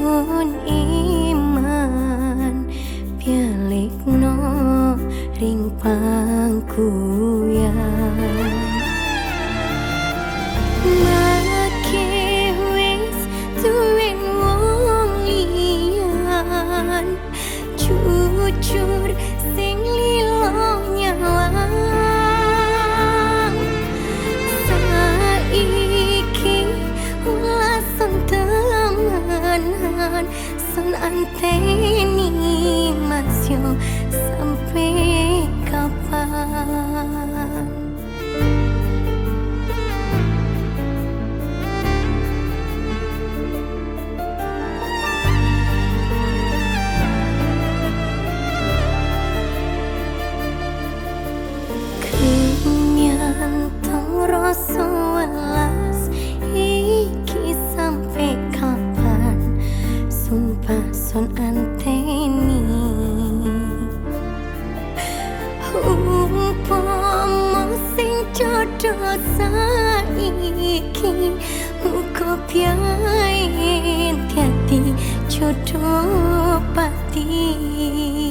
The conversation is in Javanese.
nun iman pialikno ring pangku ya maki wis tuwin wong iyan jujur cucur dosa iki uko piain jadi jodoh patin